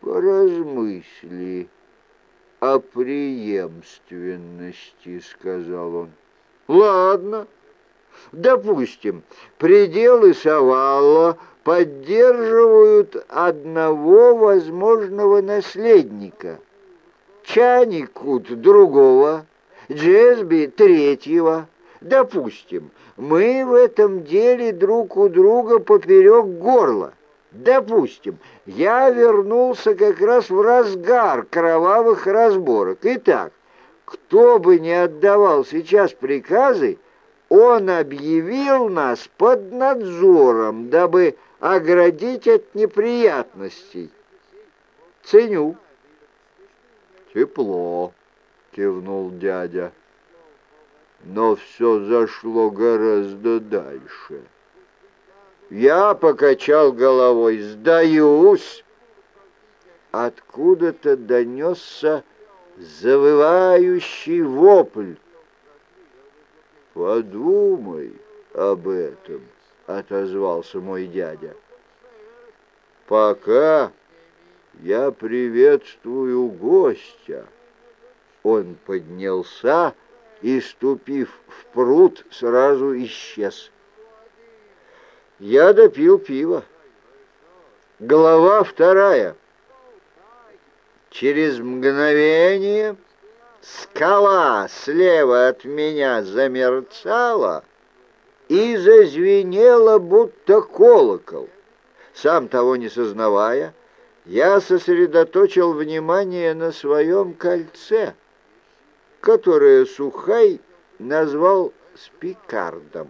Поразмысли о преемственности, сказал он. Ладно, допустим, пределы Савалла поддерживают одного возможного наследника, Чаникут другого, Джесби третьего. Допустим, мы в этом деле друг у друга поперек горла. Допустим, я вернулся как раз в разгар кровавых разборок. Итак, кто бы не отдавал сейчас приказы, он объявил нас под надзором, дабы оградить от неприятностей. Ценю. Тепло, кивнул дядя. Но все зашло гораздо дальше. Я покачал головой. «Сдаюсь!» Откуда-то донесся завывающий вопль. «Подумай об этом», — отозвался мой дядя. «Пока я приветствую гостя». Он поднялся и, ступив в пруд, сразу исчез. Я допил пиво. Глава вторая. Через мгновение скала слева от меня замерцала и зазвенела, будто колокол. Сам того не сознавая, я сосредоточил внимание на своем кольце, которое Сухай назвал спикардом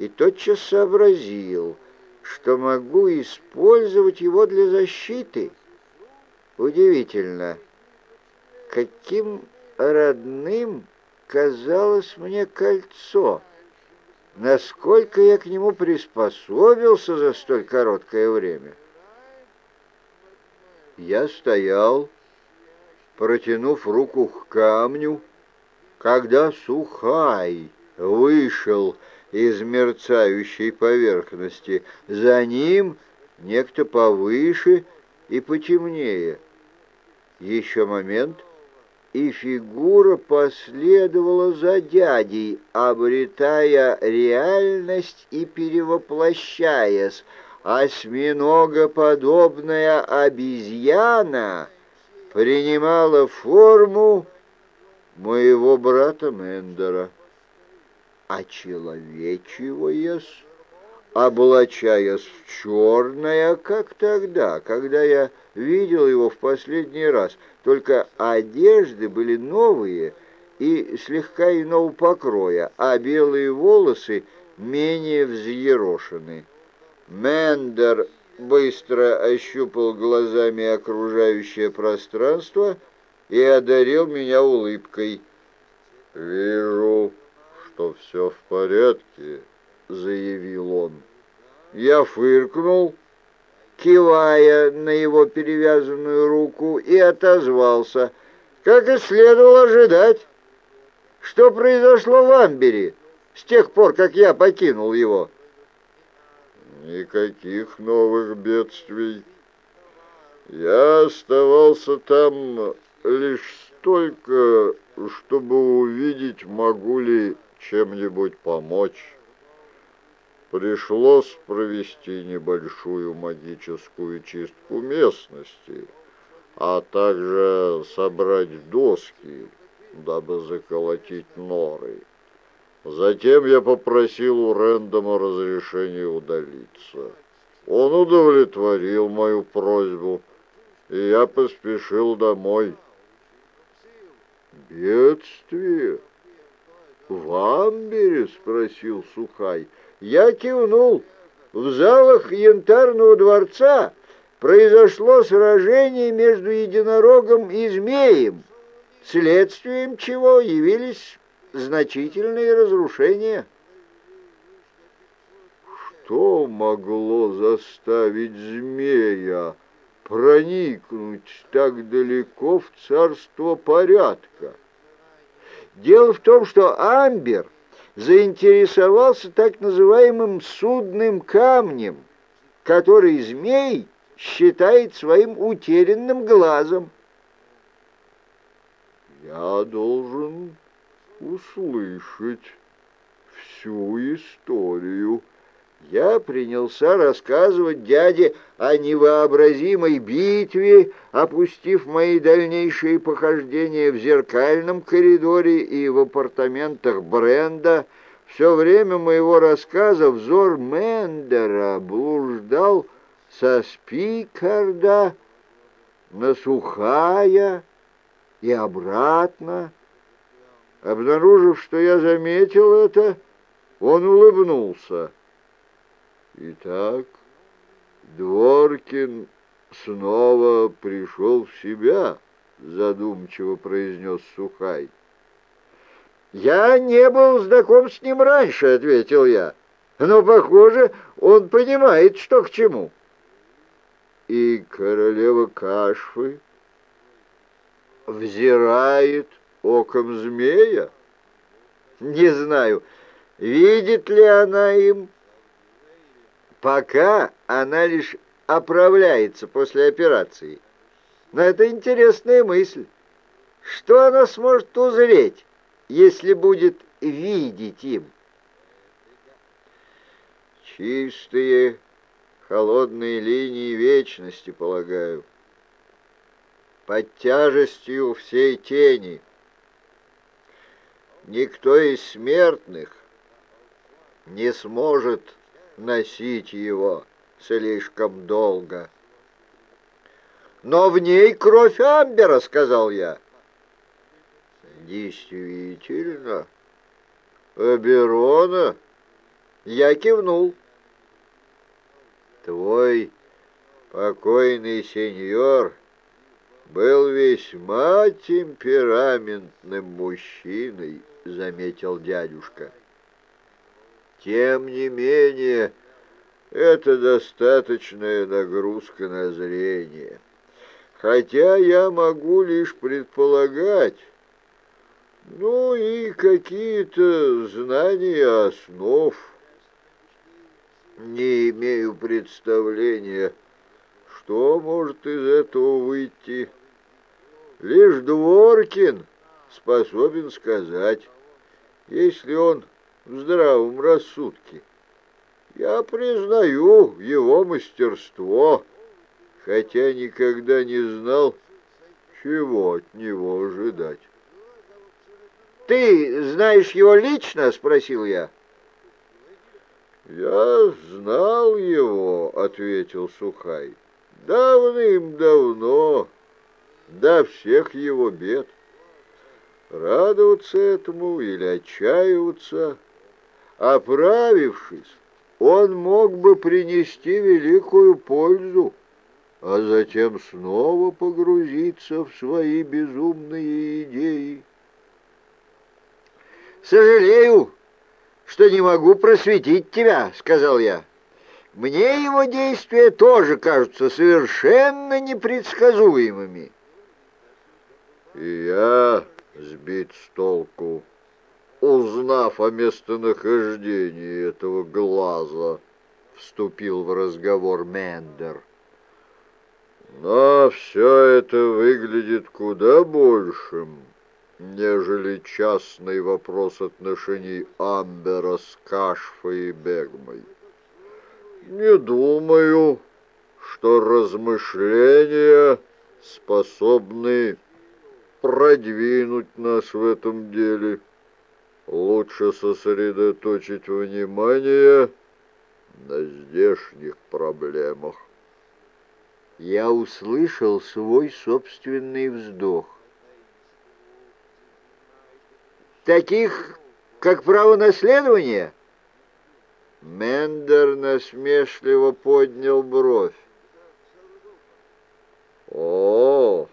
и тотчас сообразил, что могу использовать его для защиты. Удивительно, каким родным казалось мне кольцо, насколько я к нему приспособился за столь короткое время. Я стоял, протянув руку к камню, когда Сухай вышел из мерцающей поверхности. За ним некто повыше и потемнее. Еще момент, и фигура последовала за дядей, обретая реальность и перевоплощаясь. Осьминогоподобная обезьяна принимала форму моего брата Мендера очеловечиваясь, облачаясь в черное, как тогда, когда я видел его в последний раз, только одежды были новые и слегка иного покроя, а белые волосы менее взъерошены. Мендер быстро ощупал глазами окружающее пространство и одарил меня улыбкой. «Вижу, что все в порядке», — заявил он. Я фыркнул, кивая на его перевязанную руку, и отозвался, как и следовало ожидать. Что произошло в Амбере с тех пор, как я покинул его? Никаких новых бедствий. Я оставался там лишь столько, чтобы увидеть, могу ли чем-нибудь помочь. Пришлось провести небольшую магическую чистку местности, а также собрать доски, дабы заколотить норы. Затем я попросил у Рэндома разрешения удалиться. Он удовлетворил мою просьбу, и я поспешил домой. «Бедствие!» «В Амбере?» — спросил Сухай. Я кивнул. В залах Янтарного дворца произошло сражение между единорогом и змеем, следствием чего явились значительные разрушения. Что могло заставить змея проникнуть так далеко в царство порядка? Дело в том, что Амбер заинтересовался так называемым судным камнем, который змей считает своим утерянным глазом. Я должен услышать всю историю. Я принялся рассказывать дяде о невообразимой битве, опустив мои дальнейшие похождения в зеркальном коридоре и в апартаментах Бренда. Все время моего рассказа взор Мендера блуждал со Спикарда на Сухая и обратно. Обнаружив, что я заметил это, он улыбнулся. Итак, Дворкин снова пришел в себя, задумчиво произнес Сухай. «Я не был знаком с ним раньше», — ответил я. «Но, похоже, он понимает, что к чему». И королева Кашфы взирает оком змея? Не знаю, видит ли она им. Пока она лишь оправляется после операции. Но это интересная мысль. Что она сможет узреть, если будет видеть им? Чистые, холодные линии вечности, полагаю. Под тяжестью всей тени. Никто из смертных не сможет носить его слишком долго. «Но в ней кровь Амбера», — сказал я. «Действительно? Аберона?» Я кивнул. «Твой покойный сеньор был весьма темпераментным мужчиной», — заметил дядюшка. Тем не менее, это достаточная нагрузка на зрение. Хотя я могу лишь предполагать, ну и какие-то знания основ. Не имею представления, что может из этого выйти. Лишь Дворкин способен сказать, если он в здравом рассудке. Я признаю его мастерство, хотя никогда не знал, чего от него ожидать. «Ты знаешь его лично?» — спросил я. «Я знал его», — ответил Сухай, — «давным-давно, до всех его бед. Радоваться этому или отчаиваться — Оправившись, он мог бы принести великую пользу, а затем снова погрузиться в свои безумные идеи. «Сожалею, что не могу просветить тебя», — сказал я. «Мне его действия тоже кажутся совершенно непредсказуемыми». «И я сбит с толку», узнав о местонахождении этого глаза, вступил в разговор Мендер. Но все это выглядит куда большим, нежели частный вопрос отношений Амбера с Кашфой и Бегмой. Не думаю, что размышления способны продвинуть нас в этом деле лучше сосредоточить внимание на здешних проблемах. Я услышал свой собственный вздох. Таких, как право наследования? Мендер насмешливо поднял бровь. О,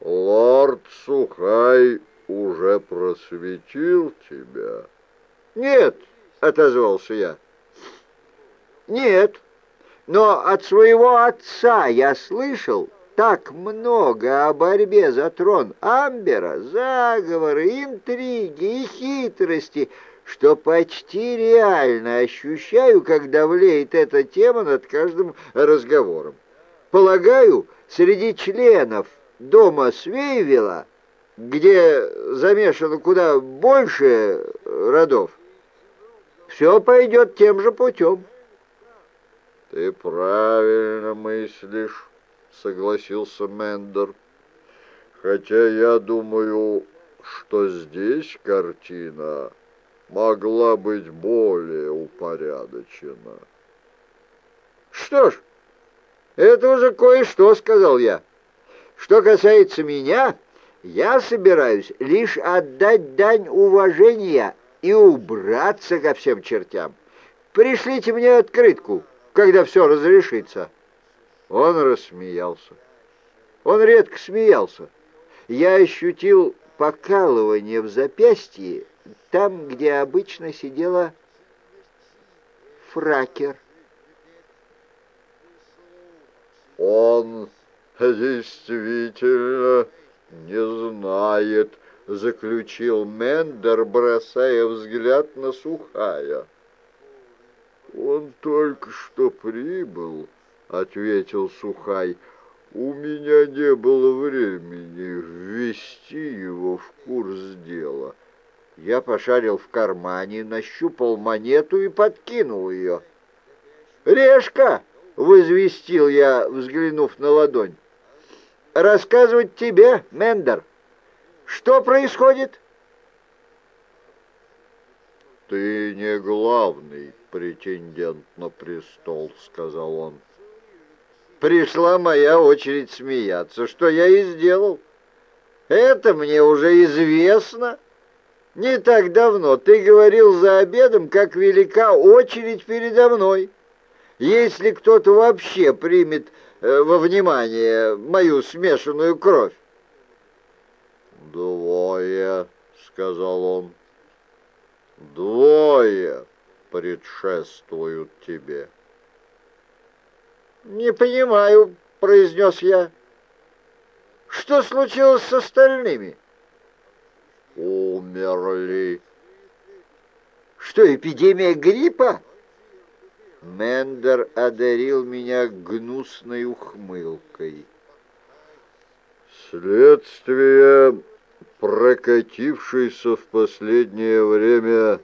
лорд Сухай уже просветил тебя? Нет, отозвался я. Нет, но от своего отца я слышал так много о борьбе за трон Амбера, заговоры, интриги и хитрости, что почти реально ощущаю, как давлеет эта тема над каждым разговором. Полагаю, среди членов дома Свейвела, где замешано куда больше родов, все пойдет тем же путем. «Ты правильно мыслишь», — согласился Мендер. «Хотя я думаю, что здесь картина могла быть более упорядочена». «Что ж, это уже кое-что», — сказал я. «Что касается меня, я собираюсь лишь отдать дань уважения и убраться ко всем чертям. Пришлите мне открытку, когда все разрешится». Он рассмеялся. Он редко смеялся. Я ощутил покалывание в запястье, там, где обычно сидела фракер. «Он действительно не знает», — заключил Мендер, бросая взгляд на Сухая. «Он только что прибыл», — ответил Сухай. «У меня не было времени ввести его в курс дела». Я пошарил в кармане, нащупал монету и подкинул ее. «Решка!» — возвестил я, взглянув на ладонь. «Рассказывать тебе, Мендер, что происходит?» «Ты не главный претендент на престол», — сказал он. Пришла моя очередь смеяться, что я и сделал. Это мне уже известно. Не так давно ты говорил за обедом, как велика очередь передо мной. Если кто-то вообще примет во внимание мою смешанную кровь. «Двое», — сказал он, — «двое предшествуют тебе». «Не понимаю», — произнес я. «Что случилось с остальными?» «Умерли». «Что, эпидемия гриппа?» Мендер одарил меня гнусной ухмылкой. Следствие, прокатившейся в последнее время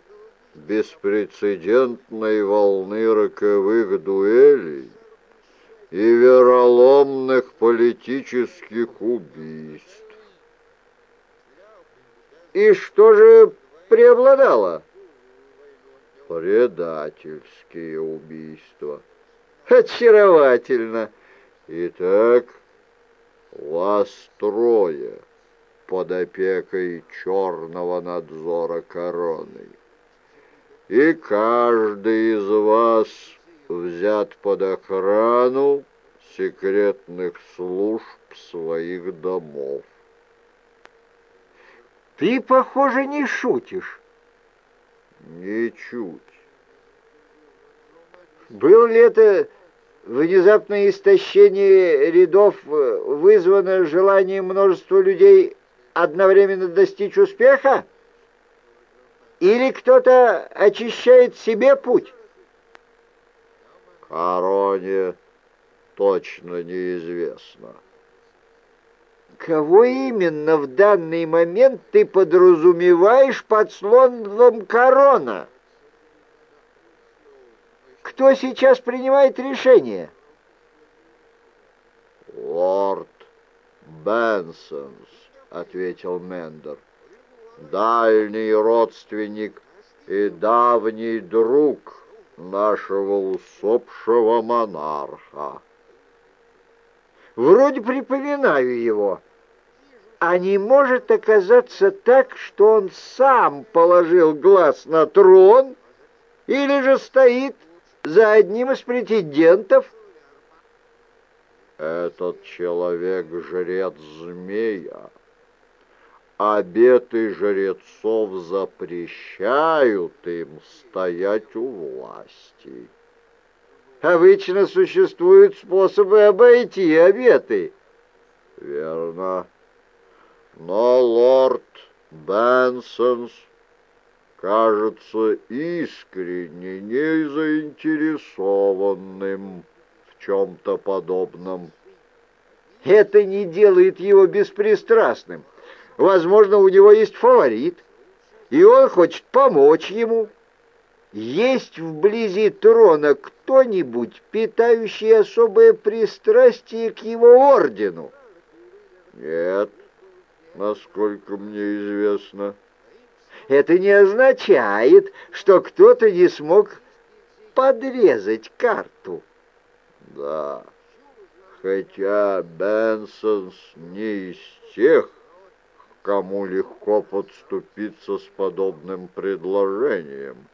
беспрецедентной волны роковых дуэлей и вероломных политических убийств. И что же преобладало? Предательские убийства. Очаровательно. Итак, вас трое под опекой черного надзора короны. И каждый из вас взят под охрану секретных служб своих домов. Ты, похоже, не шутишь. Ничуть. Было ли это внезапное истощение рядов э, вызвано желанием множества людей одновременно достичь успеха? Или кто-то очищает себе путь? Короне точно неизвестно. Кого именно в данный момент ты подразумеваешь под словом «корона»? Кто сейчас принимает решение? «Лорд Бенсонс», — ответил Мендер, — «дальний родственник и давний друг нашего усопшего монарха». «Вроде припоминаю его» а не может оказаться так, что он сам положил глаз на трон или же стоит за одним из претендентов? Этот человек — жрец змея. Обеты жрецов запрещают им стоять у власти. Обычно существуют способы обойти обеты. Верно. Но лорд Бенсонс кажется искренне не заинтересованным в чем-то подобном. Это не делает его беспристрастным. Возможно, у него есть фаворит, и он хочет помочь ему. Есть вблизи трона кто-нибудь, питающий особое пристрастие к его ордену? Нет, насколько мне известно. Это не означает, что кто-то не смог подрезать карту. Да, хотя Бенсонс не из тех, кому легко подступиться с подобным предложением.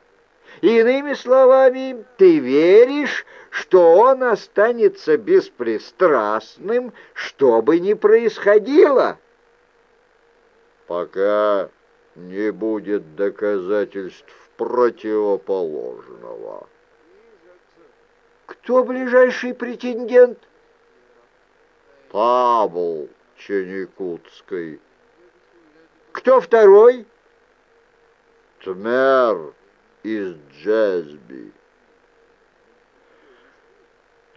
Иными словами, ты веришь, что он останется беспристрастным, что бы ни происходило? Пока не будет доказательств противоположного. Кто ближайший претендент? Павел Ченикутской. Кто второй? Тмер из Джезби.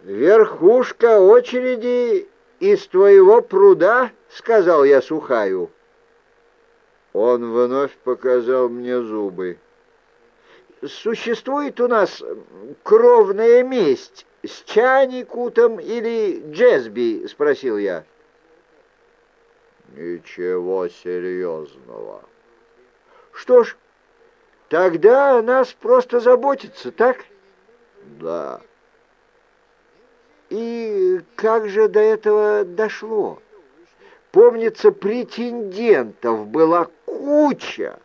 «Верхушка очереди из твоего пруда», — сказал я Сухаю. Он вновь показал мне зубы. «Существует у нас кровная месть с Чаникутом или Джезби?» — спросил я. «Ничего серьезного». «Что ж, тогда о нас просто заботится, так?» «Да». «И как же до этого дошло?» Помнится, претендентов была куча.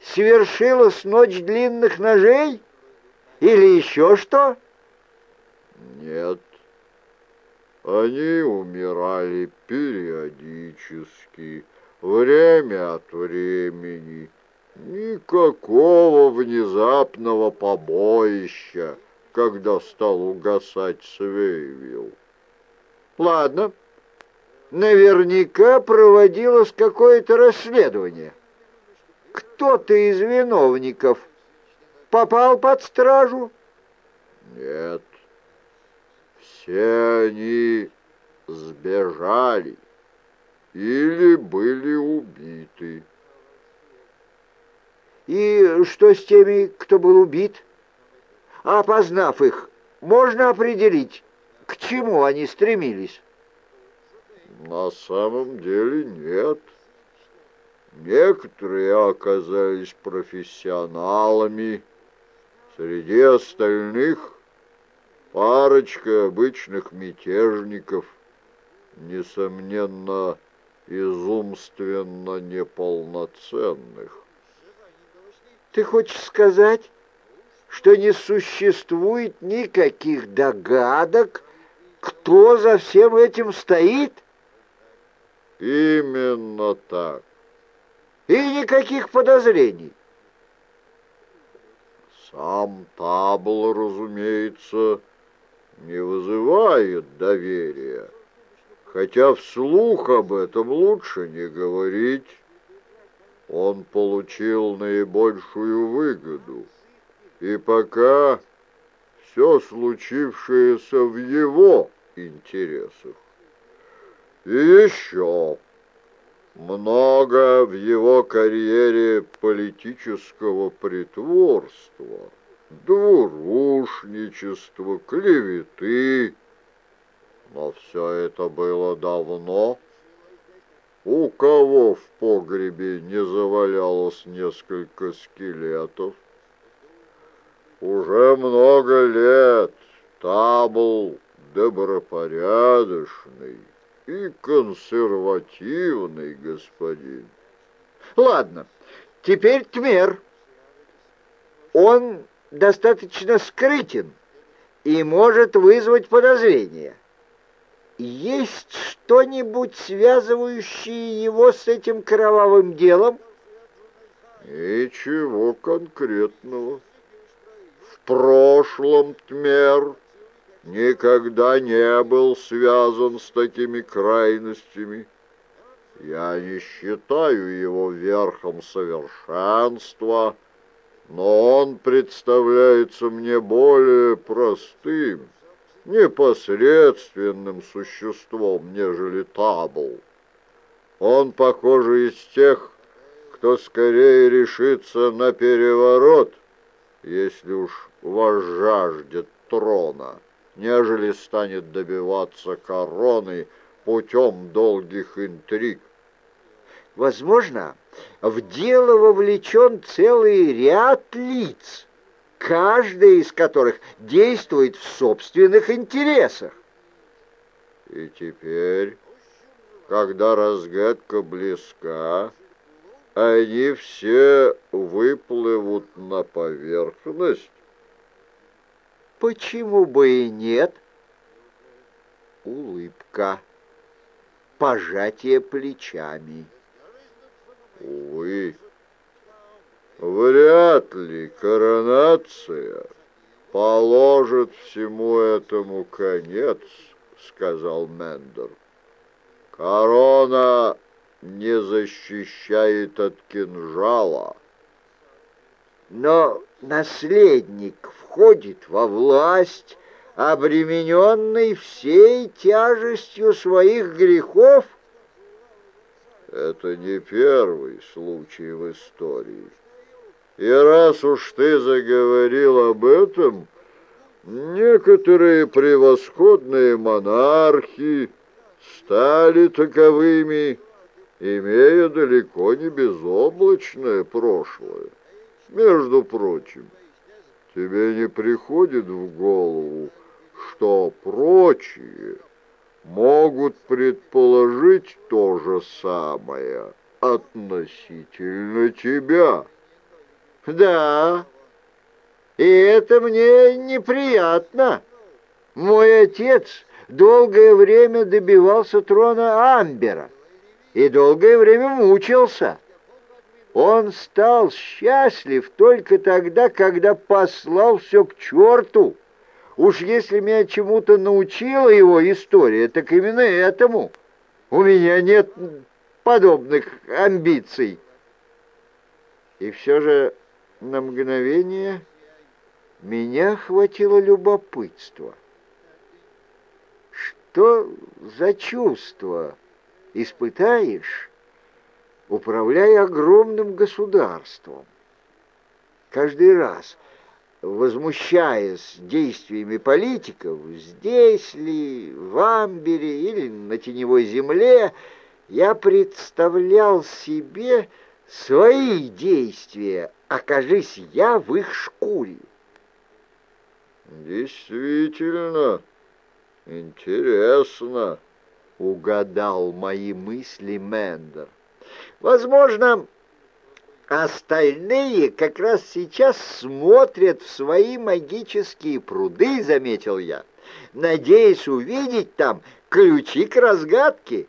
Свершилась ночь длинных ножей? Или еще что? Нет. Они умирали периодически, время от времени. Никакого внезапного побоища, когда стал угасать Свейвилл. Ладно, наверняка проводилось какое-то расследование. Кто-то из виновников попал под стражу? Нет. Все они сбежали или были убиты. И что с теми, кто был убит? Опознав их, можно определить, к чему они стремились? На самом деле нет. Некоторые оказались профессионалами. Среди остальных парочка обычных мятежников, несомненно, изумственно неполноценных. Ты хочешь сказать, что не существует никаких догадок, кто за всем этим стоит? — Именно так. И никаких подозрений. Сам Табл, разумеется, не вызывает доверия, хотя вслух об этом лучше не говорить. Он получил наибольшую выгоду, и пока все случившееся в его интересах. И еще много в его карьере политического притворства, двурушничества, клеветы. Но все это было давно. У кого в погребе не завалялось несколько скелетов? Уже много лет Табл добропорядочный, и консервативный господин. Ладно, теперь Тмер. Он достаточно скрытен и может вызвать подозрения. Есть что-нибудь, связывающее его с этим кровавым делом? Ничего конкретного. В прошлом Тмер никогда не был связан с такими крайностями. Я не считаю его верхом совершенства но он представляется мне более простым, непосредственным существом, нежели Табл. Он, похоже, из тех, кто скорее решится на переворот, если уж возжаждет трона, нежели станет добиваться короны путем долгих интриг. Возможно, в дело вовлечен целый ряд лиц, каждый из которых действует в собственных интересах. И теперь, когда разгадка близка, они все выплывут на поверхность? Почему бы и нет? Улыбка, пожатие плечами. Увы, вряд ли коронация положит всему этому конец, сказал Мендер. Корона не защищает от кинжала. Но наследник входит во власть, обремененный всей тяжестью своих грехов, это не первый случай в истории. И раз уж ты заговорил об этом, некоторые превосходные монархи стали таковыми, имея далеко не безоблачное прошлое. Между прочим, тебе не приходит в голову, что прочие могут предположить то же самое относительно тебя. Да, и это мне неприятно. Мой отец долгое время добивался трона Амбера и долгое время мучился. Он стал счастлив только тогда, когда послал все к черту. Уж если меня чему-то научила его история, так именно этому. У меня нет подобных амбиций. И все же на мгновение меня охватило любопытство. Что за чувство испытаешь, управляя огромным государством? Каждый раз — возмущаясь действиями политиков, здесь ли, в Амбере или на теневой земле, я представлял себе свои действия, окажись я в их шкуре. Действительно, интересно, угадал мои мысли Мендер. Возможно, Остальные как раз сейчас смотрят в свои магические пруды, заметил я, надеясь увидеть там ключи к разгадке.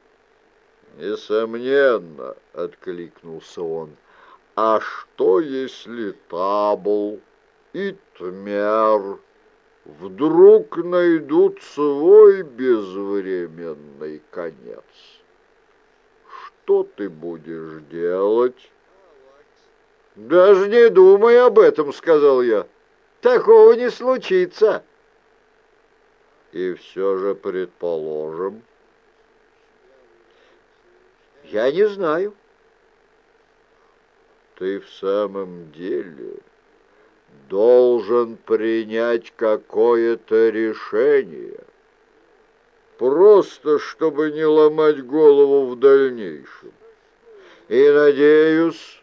Несомненно, откликнулся он. А что, если Табл и Тмер вдруг найдут свой безвременный конец? Что ты будешь делать? «Даже не думай об этом», — сказал я. «Такого не случится». «И все же предположим». «Я не знаю». «Ты в самом деле должен принять какое-то решение, просто чтобы не ломать голову в дальнейшем. И, надеюсь,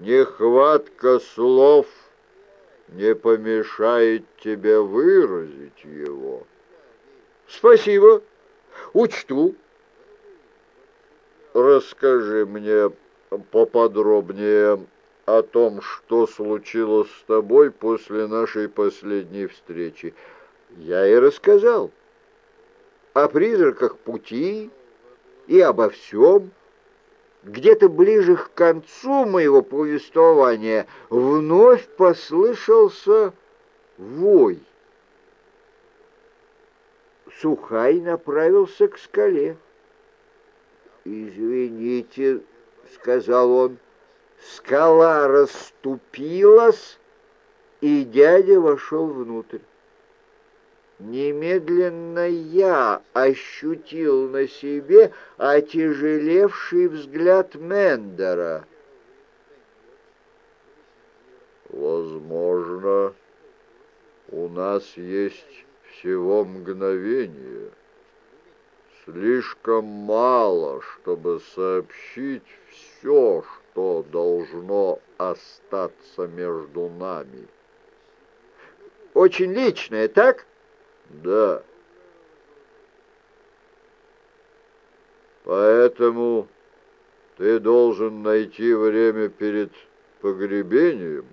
Нехватка слов не помешает тебе выразить его. Спасибо, учту. Расскажи мне поподробнее о том, что случилось с тобой после нашей последней встречи. Я и рассказал о призраках пути и обо всем, где-то ближе к концу моего повествования вновь послышался вой. Сухай направился к скале. «Извините», — сказал он, Скала расступилась, и дядя вошел внутрь. Немедленно я ощутил на себе отяжелевший взгляд Мендера. «Возможно, у нас есть всего мгновение. Слишком мало, чтобы сообщить все, что должно остаться между нами». «Очень личное, так?» Да. Поэтому ты должен найти время перед погребением,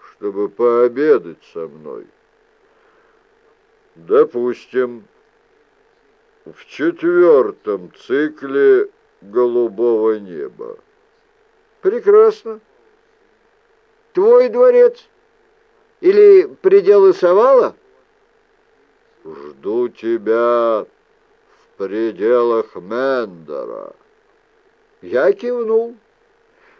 чтобы пообедать со мной. Допустим, в четвертом цикле голубого неба. Прекрасно. Твой дворец? Или пределы Савала? Жду тебя в пределах Мендера». Я кивнул.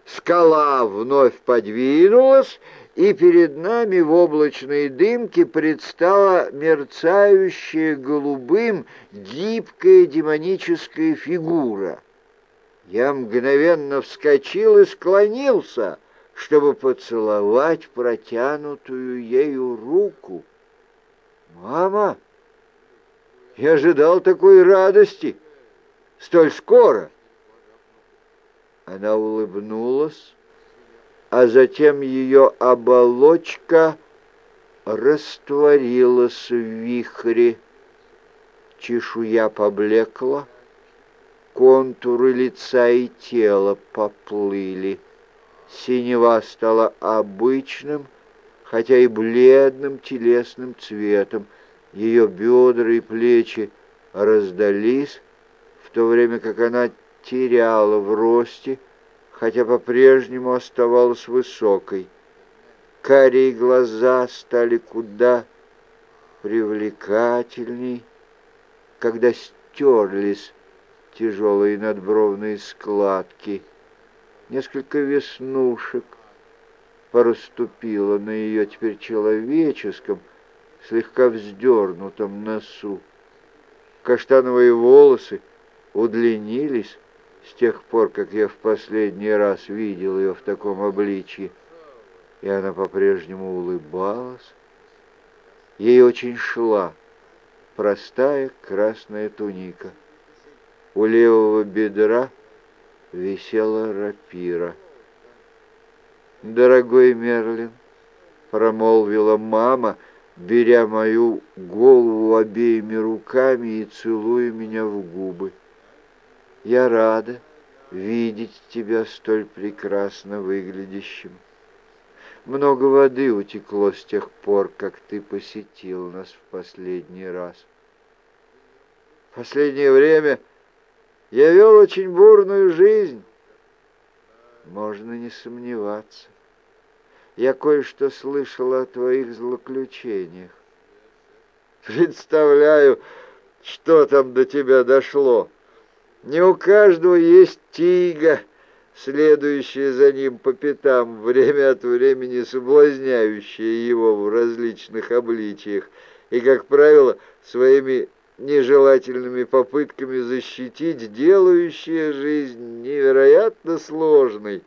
Скала вновь подвинулась, и перед нами в облачной дымке предстала мерцающая голубым гибкая демоническая фигура. Я мгновенно вскочил и склонился, чтобы поцеловать протянутую ею руку. «Мама!» Я ожидал такой радости столь скоро. Она улыбнулась, а затем ее оболочка растворилась в вихре. Чешуя поблекла, контуры лица и тела поплыли. Синева стала обычным, хотя и бледным телесным цветом — ее бедра и плечи раздались, в то время как она теряла в росте, хотя по-прежнему оставалась высокой. Карие глаза стали куда привлекательней, когда стерлись тяжелые надбровные складки. Несколько веснушек проступило на ее теперь человеческом, слегка вздернутом носу. Каштановые волосы удлинились с тех пор, как я в последний раз видел ее в таком обличье, и она по-прежнему улыбалась. Ей очень шла простая красная туника. У левого бедра висела рапира. «Дорогой Мерлин», — промолвила мама, — беря мою голову обеими руками и целуя меня в губы. Я рада видеть тебя столь прекрасно выглядящим. Много воды утекло с тех пор, как ты посетил нас в последний раз. В последнее время я вел очень бурную жизнь. Можно не сомневаться я кое-что слышала о твоих злоключениях. Представляю, что там до тебя дошло. Не у каждого есть тига, следующая за ним по пятам, время от времени соблазняющая его в различных обличиях, и, как правило, своими нежелательными попытками защитить, делающая жизнь невероятно сложной.